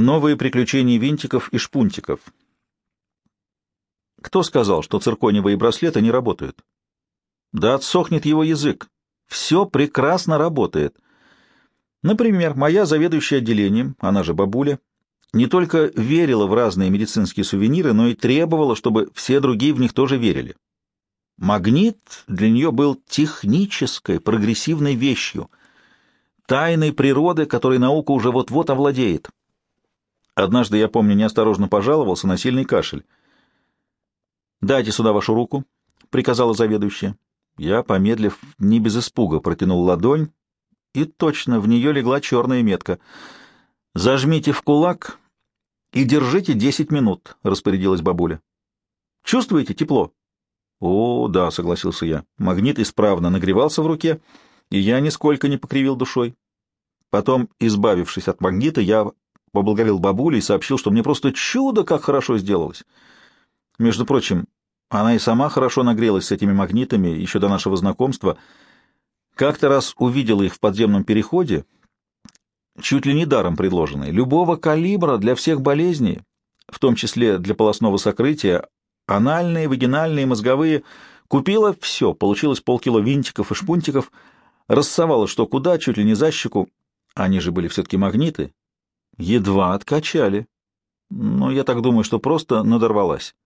Новые приключения винтиков и шпунтиков. Кто сказал, что цирконевые браслеты не работают? Да отсохнет его язык. Все прекрасно работает. Например, моя заведующая отделением, она же бабуля, не только верила в разные медицинские сувениры, но и требовала, чтобы все другие в них тоже верили. Магнит для нее был технической, прогрессивной вещью, тайной природы, которой наука уже вот-вот овладеет. Однажды, я помню, неосторожно пожаловался на сильный кашель. «Дайте сюда вашу руку», — приказала заведующая. Я, помедлив, не без испуга, протянул ладонь, и точно в нее легла черная метка. «Зажмите в кулак и держите десять минут», — распорядилась бабуля. «Чувствуете тепло?» «О, да», — согласился я. Магнит исправно нагревался в руке, и я нисколько не покривил душой. Потом, избавившись от магнита, я поблагодарил бабулю и сообщил, что мне просто чудо, как хорошо сделалось. Между прочим, она и сама хорошо нагрелась с этими магнитами еще до нашего знакомства. Как-то раз увидела их в подземном переходе, чуть ли не даром предложенные, любого калибра для всех болезней, в том числе для полостного сокрытия, анальные, вагинальные, мозговые. Купила все, получилось полкило винтиков и шпунтиков, рассовала что куда, чуть ли не за щеку. Они же были все-таки магниты. Едва откачали. Но я так думаю, что просто надорвалась.